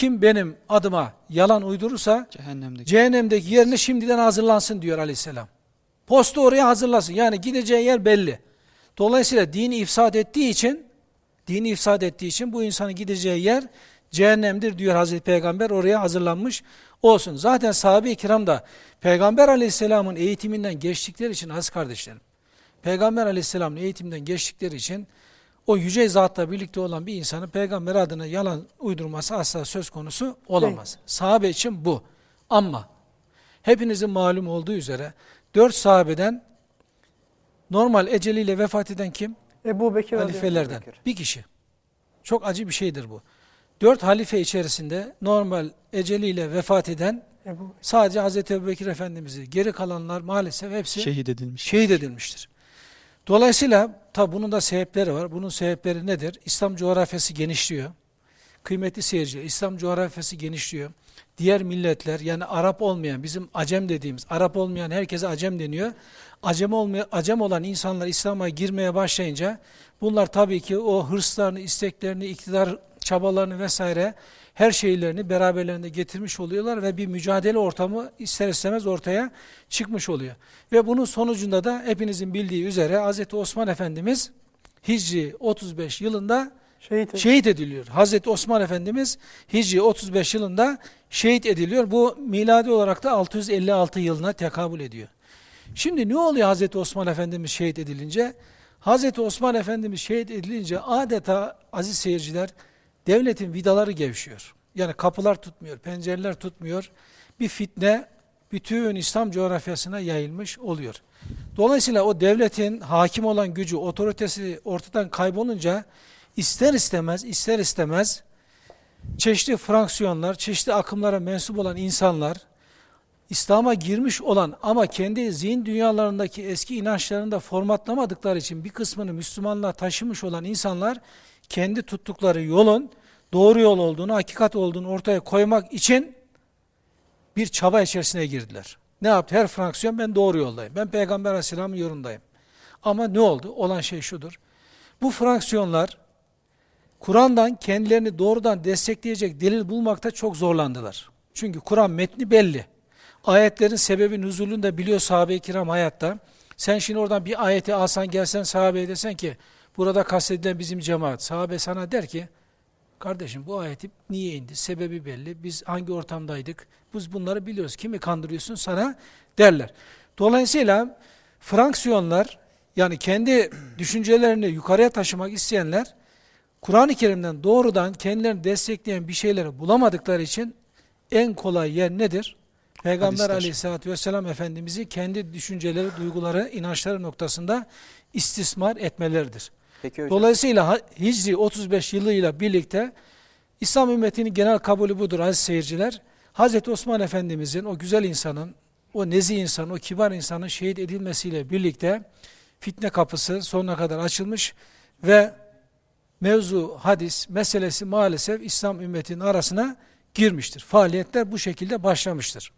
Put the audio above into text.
Kim benim adıma yalan uydurursa Cehennemdeki. cehennemdeki yerine şimdiden hazırlansın diyor aleyhisselam. Postu oraya hazırlasın. Yani gideceği yer belli. Dolayısıyla dini ifsad ettiği için dini ifsad ettiği için bu insanın gideceği yer cehennemdir diyor Hazreti Peygamber oraya hazırlanmış olsun. Zaten sahabe-i kiram da Peygamber aleyhisselamın eğitiminden geçtikleri için az kardeşlerim. Peygamber aleyhisselamın eğitiminden geçtikleri için o yüce zatla birlikte olan bir insanın peygamber adına yalan uydurması asla söz konusu olamaz. Değil. Sahabe için bu. Ama hepinizin malum olduğu üzere dört sahabeden normal eceliyle vefat eden kim? Ebu Bekir. Halifelerden. Bekir. Bir kişi. Çok acı bir şeydir bu. Dört halife içerisinde normal eceliyle vefat eden Ebu Bekir. sadece Hazreti Ebubekir Efendimiz'i geri kalanlar maalesef hepsi Şehit edilmiş. şehit edilmiştir. Dolayısıyla tabi bunun da sebepleri var. Bunun sebepleri nedir? İslam coğrafyası genişliyor. Kıymetli seyirciler, İslam coğrafyası genişliyor. Diğer milletler yani Arap olmayan, bizim Acem dediğimiz, Arap olmayan herkese Acem deniyor. Acem, olmayan, Acem olan insanlar İslam'a girmeye başlayınca bunlar tabii ki o hırslarını, isteklerini, iktidar çabalarını vesaire her şeylerini beraberlerinde getirmiş oluyorlar ve bir mücadele ortamı ister istemez ortaya çıkmış oluyor. Ve bunun sonucunda da hepinizin bildiği üzere Hz. Osman Efendimiz Hicri 35 yılında Şehit. şehit ediliyor. Hazreti Osman Efendimiz Hicri 35 yılında şehit ediliyor. Bu miladi olarak da 656 yılına tekabül ediyor. Şimdi ne oluyor Hazreti Osman Efendimiz şehit edilince? Hazreti Osman Efendimiz şehit edilince adeta aziz seyirciler devletin vidaları gevşiyor. Yani kapılar tutmuyor, pencereler tutmuyor. Bir fitne bütün İslam coğrafyasına yayılmış oluyor. Dolayısıyla o devletin hakim olan gücü, otoritesi ortadan kaybolunca ister istemez, ister istemez çeşitli fraksiyonlar, çeşitli akımlara mensup olan insanlar, İslam'a girmiş olan ama kendi zihin dünyalarındaki eski inançlarını da formatlamadıkları için bir kısmını Müslümanlığa taşımış olan insanlar kendi tuttukları yolun doğru yol olduğunu, hakikat olduğunu ortaya koymak için bir çaba içerisine girdiler. Ne yaptı? Her fraksiyon ben doğru yoldayım. Ben Peygamber Aleyhisselam'ın yolundayım. Ama ne oldu? Olan şey şudur. Bu fraksiyonlar Kur'an'dan kendilerini doğrudan destekleyecek delil bulmakta çok zorlandılar. Çünkü Kur'an metni belli. Ayetlerin sebebi nüzulünü de biliyor sahabe-i kiram hayatta. Sen şimdi oradan bir ayeti alsan gelsen sahabeye desen ki burada kastedilen bizim cemaat. Sahabe sana der ki kardeşim bu ayeti niye indi? Sebebi belli. Biz hangi ortamdaydık? Biz bunları biliyoruz. Kimi kandırıyorsun sana derler. Dolayısıyla fraksiyonlar yani kendi düşüncelerini yukarıya taşımak isteyenler Kur'an-ı Kerim'den doğrudan kendilerini destekleyen bir şeyleri bulamadıkları için en kolay yer nedir? Peygamber Hadisler. aleyhissalatü vesselam Efendimiz'i kendi düşünceleri, duyguları, inançları noktasında istismar etmeleridir. Peki hocam. Dolayısıyla Hicri 35 yılıyla birlikte İslam ümmetinin genel kabulü budur aziz seyirciler. Hazreti Osman Efendimizin o güzel insanın, o nezih insanın, o kibar insanın şehit edilmesiyle birlikte fitne kapısı sonuna kadar açılmış ve mevzu, hadis meselesi maalesef İslam ümmetinin arasına girmiştir. Faaliyetler bu şekilde başlamıştır.